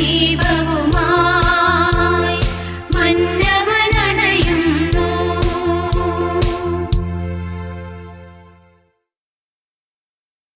Deeper.